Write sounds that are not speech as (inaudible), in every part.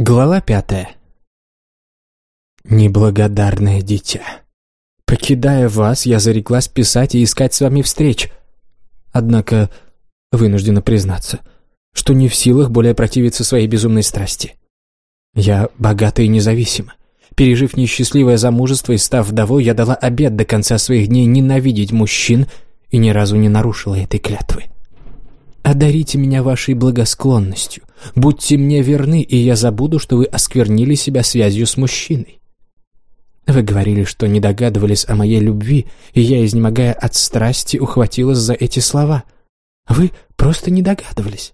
Глава пятая. Неблагодарное дитя. Покидая вас, я зареклась писать и искать с вами встреч. Однако вынуждена признаться, что не в силах более противиться своей безумной страсти. Я богата и независима. Пережив несчастливое замужество и став вдовой, я дала обет до конца своих дней ненавидеть мужчин и ни разу не нарушила этой клятвы. Одарите меня вашей благосклонностью. Будьте мне верны, и я забуду, что вы осквернили себя связью с мужчиной. Вы говорили, что не догадывались о моей любви, и я, изнемогая от страсти, ухватилась за эти слова. Вы просто не догадывались.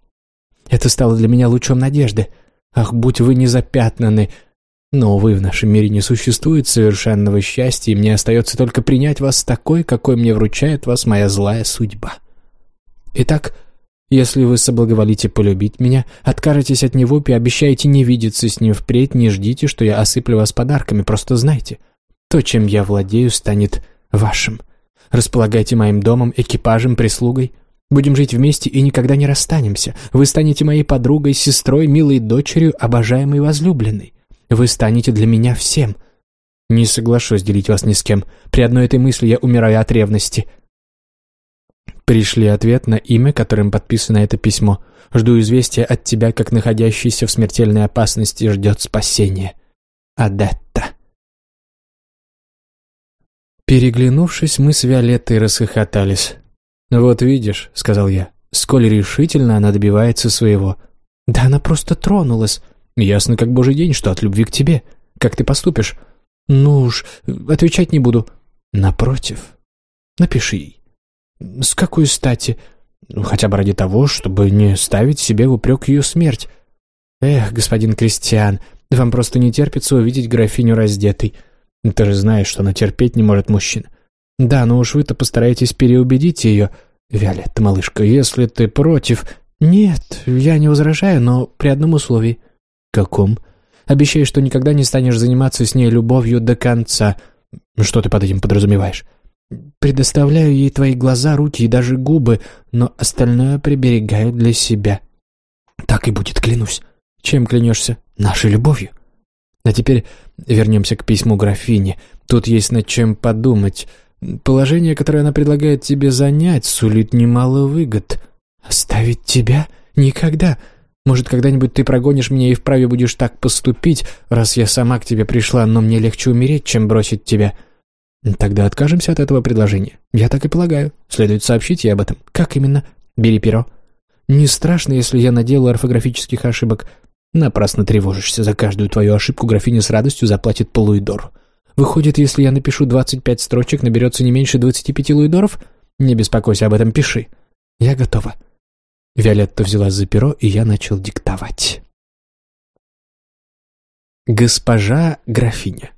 Это стало для меня лучом надежды. Ах, будь вы не запятнаны. Но, увы, в нашем мире не существует совершенного счастья, и мне остается только принять вас такой, какой мне вручает вас моя злая судьба. Итак, если вы соблаговолите полюбить меня, откажетесь от него и обещаете не видеться с ним впредь, не ждите, что я осыплю вас подарками, просто знайте. То, чем я владею, станет вашим. Располагайте моим домом, экипажем, прислугой. Будем жить вместе и никогда не расстанемся. Вы станете моей подругой, сестрой, милой дочерью, обожаемой возлюбленной. Вы станете для меня всем. Не соглашусь делить вас ни с кем. При одной этой мысли я умираю от ревности. Пришли ответ на имя, которым подписано это письмо. Жду известия от тебя, как находящийся в смертельной опасности ждет спасения. Адетта. Переглянувшись, мы с Виолеттой расхохотались. «Вот видишь», — сказал я, — «сколь решительно она добивается своего». «Да она просто тронулась. Ясно, как божий день, что от любви к тебе. Как ты поступишь?» «Ну уж, отвечать не буду». «Напротив, напиши ей. «С какой стати?» ну, «Хотя бы ради того, чтобы не ставить себе в упрек ее смерть». «Эх, господин Кристиан, вам просто не терпится увидеть графиню раздетой. Ты же знаешь, что она терпеть не может мужчин. Да, но уж вы-то постараетесь переубедить ее. Виолетта, малышка, если ты против...» «Нет, я не возражаю, но при одном условии». «Каком?» «Обещай, что никогда не станешь заниматься с ней любовью до конца». «Что ты под этим подразумеваешь?» Предоставляю ей твои глаза, руки и даже губы, но остальное приберегаю для себя. Так и будет, клянусь. Чем клянешься? Нашей любовью. А теперь вернемся к письму графини. Тут есть над чем подумать. Положение, которое она предлагает тебе занять, сулит немало выгод. Оставить тебя? Никогда. Может, когда-нибудь ты прогонишь меня и вправе будешь так поступить, раз я сама к тебе пришла, но мне легче умереть, чем бросить тебя. Тогда откажемся от этого предложения. Я так и полагаю. Следует сообщить ей об этом. Как именно? Бери перо. Не страшно, если я наделаю орфографических ошибок. Напрасно тревожишься. За каждую твою ошибку графиня с радостью заплатит по луидору. Выходит, если я напишу 25 строчек, наберется не меньше 25 луидоров? Не беспокойся об этом, пиши. Я готова. Виолетта взялась за перо, и я начал диктовать. Госпожа графиня.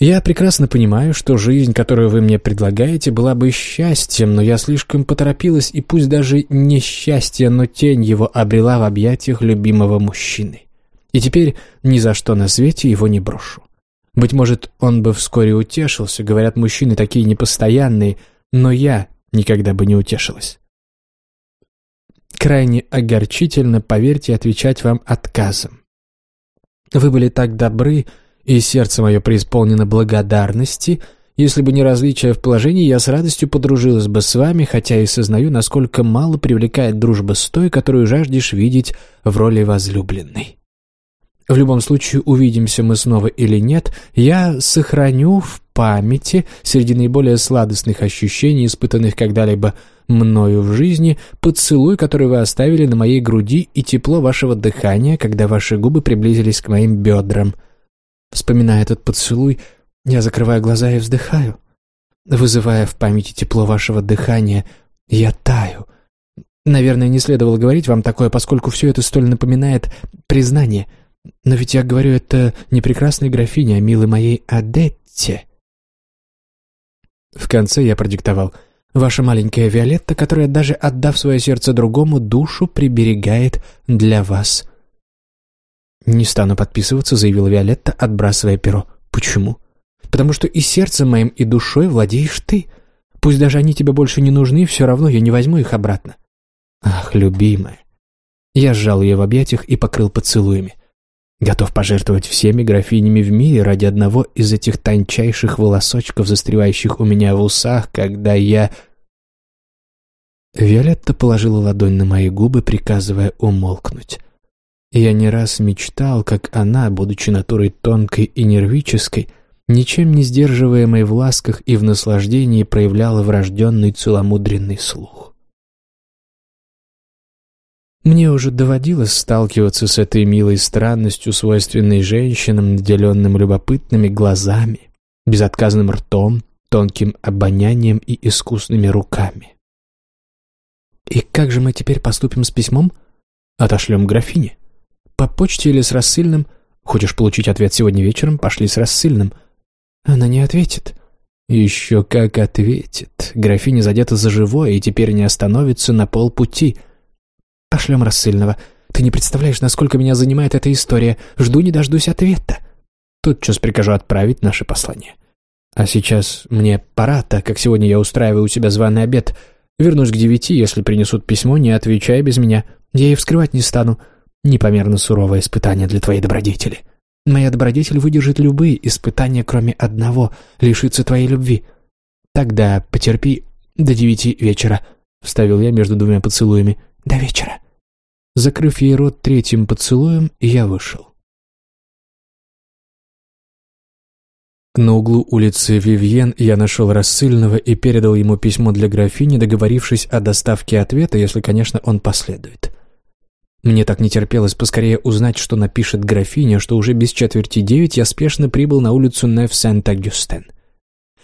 Я прекрасно понимаю, что жизнь, которую вы мне предлагаете, была бы счастьем, но я слишком поторопилась, и пусть даже не счастье, но тень его обрела в объятиях любимого мужчины. И теперь ни за что на свете его не брошу. Быть может, он бы вскоре утешился, говорят, мужчины такие непостоянные, но я никогда бы не утешилась. Крайне огорчительно, поверьте, отвечать вам отказом. Вы были так добры, и сердце мое преисполнено благодарности. Если бы не различие в положении, я с радостью подружилась бы с вами, хотя и сознаю, насколько мало привлекает дружба с той, которую жаждешь видеть в роли возлюбленной. В любом случае, увидимся мы снова или нет, я сохраню в памяти среди наиболее сладостных ощущений, испытанных когда-либо мною в жизни, поцелуй, который вы оставили на моей груди, и тепло вашего дыхания, когда ваши губы приблизились к моим бедрам — Вспоминая этот поцелуй, я закрываю глаза и вздыхаю. Вызывая в памяти тепло вашего дыхания, я таю. Наверное, не следовало говорить вам такое, поскольку все это столь напоминает признание. Но ведь я говорю это не прекрасной графине, а милой моей Адетте. В конце я продиктовал «Ваша маленькая Виолетта, которая, даже отдав свое сердце другому, душу приберегает для вас». «Не стану подписываться», — заявила Виолетта, отбрасывая перо. «Почему?» «Потому что и сердцем моим, и душой владеешь ты. Пусть даже они тебе больше не нужны, все равно я не возьму их обратно». «Ах, любимая». Я сжал ее в объятиях и покрыл поцелуями. Готов пожертвовать всеми графинями в мире ради одного из этих тончайших волосочков, застревающих у меня в усах, когда я... Виолетта положила ладонь на мои губы, приказывая умолкнуть. Я не раз мечтал, как она, будучи натурой тонкой и нервической, ничем не сдерживаемой в ласках и в наслаждении проявляла врожденный целомудренный слух. Мне уже доводилось сталкиваться с этой милой странностью, свойственной женщинам, наделенным любопытными глазами, безотказным ртом, тонким обонянием и искусными руками. «И как же мы теперь поступим с письмом? Отошлем графине? По почте или с рассыльным? Хочешь получить ответ сегодня вечером? Пошли с рассыльным». Она не ответит. Еще как ответит. Графиня задета за живое и теперь не остановится на полпути — Пошлем рассыльного. Ты не представляешь, насколько меня занимает эта история. Жду не дождусь ответа. Тотчас прикажу отправить наше послание. А сейчас мне пора, так как сегодня я устраиваю у себя званый обед. Вернусь к девяти, если принесут письмо, не отвечай без меня. Я и вскрывать не стану. Непомерно суровое испытание для твоей добродетели. Моя добродетель выдержит любые испытания, кроме одного — лишиться твоей любви. Тогда потерпи до девяти вечера, — вставил я между двумя поцелуями. До вечера. Закрыв ей рот третьим поцелуем, я вышел. На углу улицы Вивьен я нашел рассыльного и передал ему письмо для графини, договорившись о доставке ответа, если, конечно, он последует. Мне так не терпелось поскорее узнать, что напишет графиня, что уже без четверти девять я спешно прибыл на улицу Неф-Сент-Агюстен.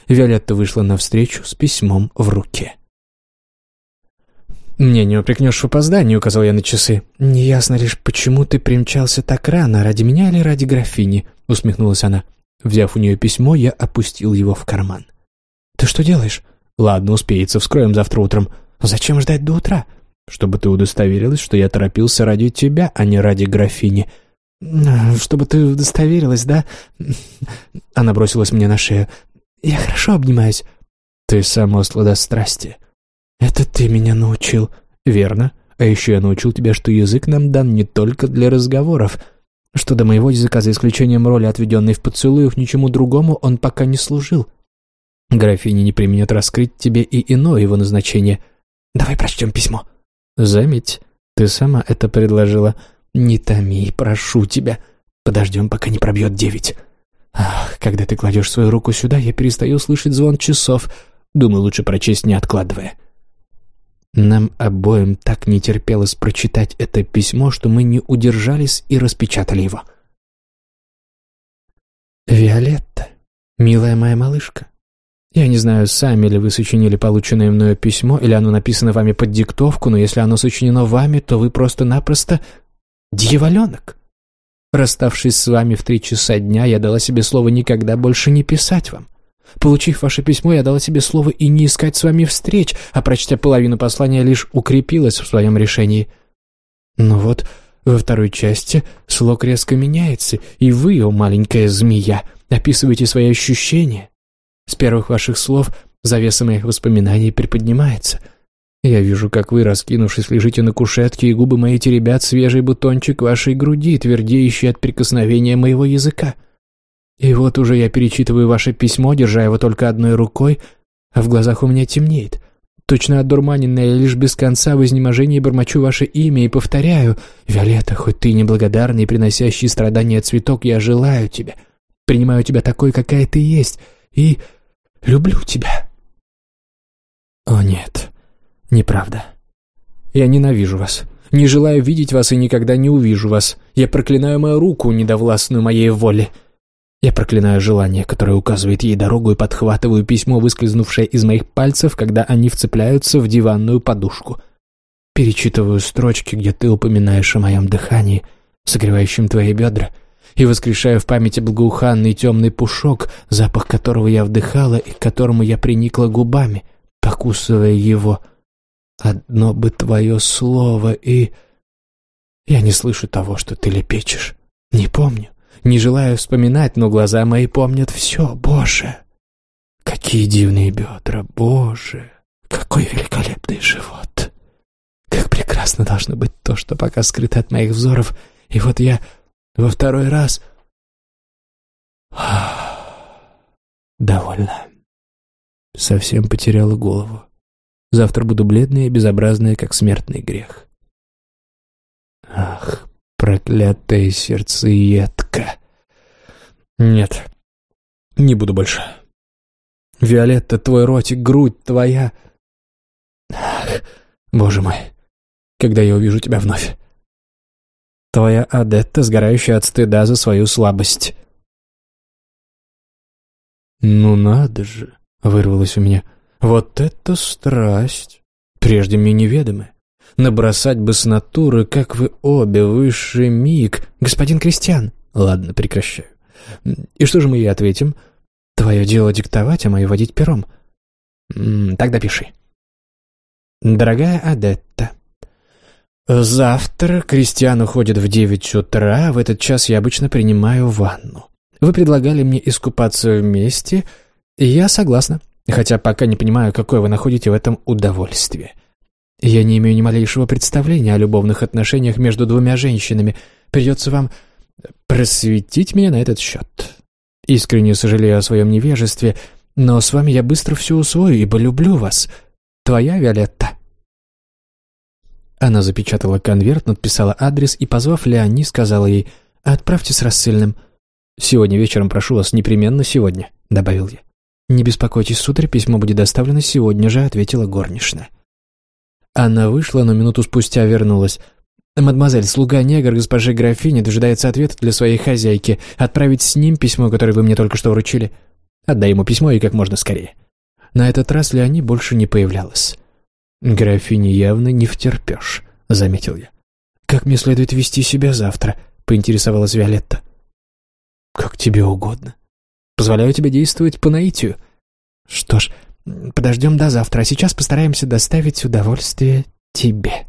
Виолетта вышла навстречу с письмом в руке. «Мне не упрекнешь в опоздании», — указал я на часы. «Неясно лишь, почему ты примчался так рано, ради меня или ради графини?» — усмехнулась она. Взяв у нее письмо, я опустил его в карман. «Ты что делаешь?» «Ладно, успеется, вскроем завтра утром». «Зачем ждать до утра?» «Чтобы ты удостоверилась, что я торопился ради тебя, а не ради графини». «Чтобы ты удостоверилась, да?» (laughs) Она бросилась мне на шею. «Я хорошо обнимаюсь». «Ты само сладострастие». «Это ты меня научил». «Верно. А еще я научил тебя, что язык нам дан не только для разговоров. Что до моего языка, за исключением роли, отведенной в поцелуях, ничему другому он пока не служил. Графиня не применет раскрыть тебе и иное его назначение. Давай прочтем письмо». «Заметь, ты сама это предложила. Не томи, прошу тебя. Подождем, пока не пробьет девять». «Ах, когда ты кладешь свою руку сюда, я перестаю слышать звон часов. Думаю, лучше прочесть, не откладывая». Нам обоим так не терпелось прочитать это письмо, что мы не удержались и распечатали его. «Виолетта, милая моя малышка, я не знаю, сами ли вы сочинили полученное мною письмо, или оно написано вами под диктовку, но если оно сочинено вами, то вы просто-напросто дьяволенок. Расставшись с вами в три часа дня, я дала себе слово никогда больше не писать вам. Получив ваше письмо, я дала себе слово и не искать с вами встреч, а прочтя половину послания, лишь укрепилась в своем решении. Но вот во второй части слог резко меняется, и вы, о маленькая змея, описываете свои ощущения. С первых ваших слов завеса моих воспоминаний приподнимается. Я вижу, как вы, раскинувшись, лежите на кушетке, и губы мои теребят свежий бутончик вашей груди, твердеющий от прикосновения моего языка. И вот уже я перечитываю ваше письмо, держа его только одной рукой, а в глазах у меня темнеет. Точно одурманенная, я лишь без конца в изнеможении бормочу ваше имя и повторяю, «Виолетта, хоть ты неблагодарный приносящий страдания цветок, я желаю тебя, принимаю тебя такой, какая ты есть, и люблю тебя». О нет, неправда. Я ненавижу вас. Не желаю видеть вас и никогда не увижу вас. Я проклинаю мою руку, недовластную моей воле. Я проклинаю желание, которое указывает ей дорогу, и подхватываю письмо, выскользнувшее из моих пальцев, когда они вцепляются в диванную подушку. Перечитываю строчки, где ты упоминаешь о моем дыхании, согревающем твои бедра, и воскрешаю в памяти благоуханный темный пушок, запах которого я вдыхала и к которому я приникла губами, покусывая его. Одно бы твое слово, и... Я не слышу того, что ты лепечешь. Не помню. Не желаю вспоминать, но глаза мои помнят все, Боже. Какие дивные бедра, Боже. Какой великолепный живот. Как прекрасно должно быть то, что пока скрыто от моих взоров. И вот я Во второй раз... Довольно. Совсем потеряла голову. Завтра буду бледная и безобразная, как смертный грех. Ах, проклятое сердцеедка. Нет, не буду больше. Виолетта, твой ротик, грудь твоя... Ах, боже мой, когда я увижу тебя вновь. Твоя Адетта, сгорающая от стыда за свою слабость. «Ну надо же!» — вырвалось у меня. «Вот это страсть! Прежде мне неведомая. Набросать бы с натуры, как вы обе, высший миг. Господин Кристиан!» «Ладно, прекращаю. И что же мы ей ответим?» «Твое дело диктовать, а мое водить пером». «Тогда пиши». «Дорогая Адетта, завтра Кристиан уходит в девять утра, в этот час я обычно принимаю ванну. Вы предлагали мне искупаться вместе, и я согласна, хотя пока не понимаю, какое вы находите в этом удовольствие. Я не имею ни малейшего представления о любовных отношениях между двумя женщинами. Придется вам просветить меня на этот счет. Искренне сожалею о своем невежестве, но с вами я быстро все усвою, ибо люблю вас. Твоя Виолетта». Она запечатала конверт, надписала адрес и, позвав Леони, сказала ей «Отправьте с рассыльным». «Сегодня вечером прошу вас, непременно сегодня», — добавил я. «Не беспокойтесь, сударь, письмо будет доставлено сегодня же», — ответила горничная. Она вышла, но минуту спустя вернулась. «Мадемуазель, слуга-негр госпожи графини дожидается ответа для своей хозяйки. Отправить с ним письмо, которое вы мне только что вручили. Отдай ему письмо и как можно скорее». На этот раз Леони больше не появлялась. «Графине явно не втерпешь», — заметил я. «Как мне следует вести себя завтра?» — поинтересовалась Виолетта. «Как тебе угодно. Позволяю тебе действовать по наитию. Что ж, подождем до завтра, а сейчас постараемся доставить удовольствие тебе».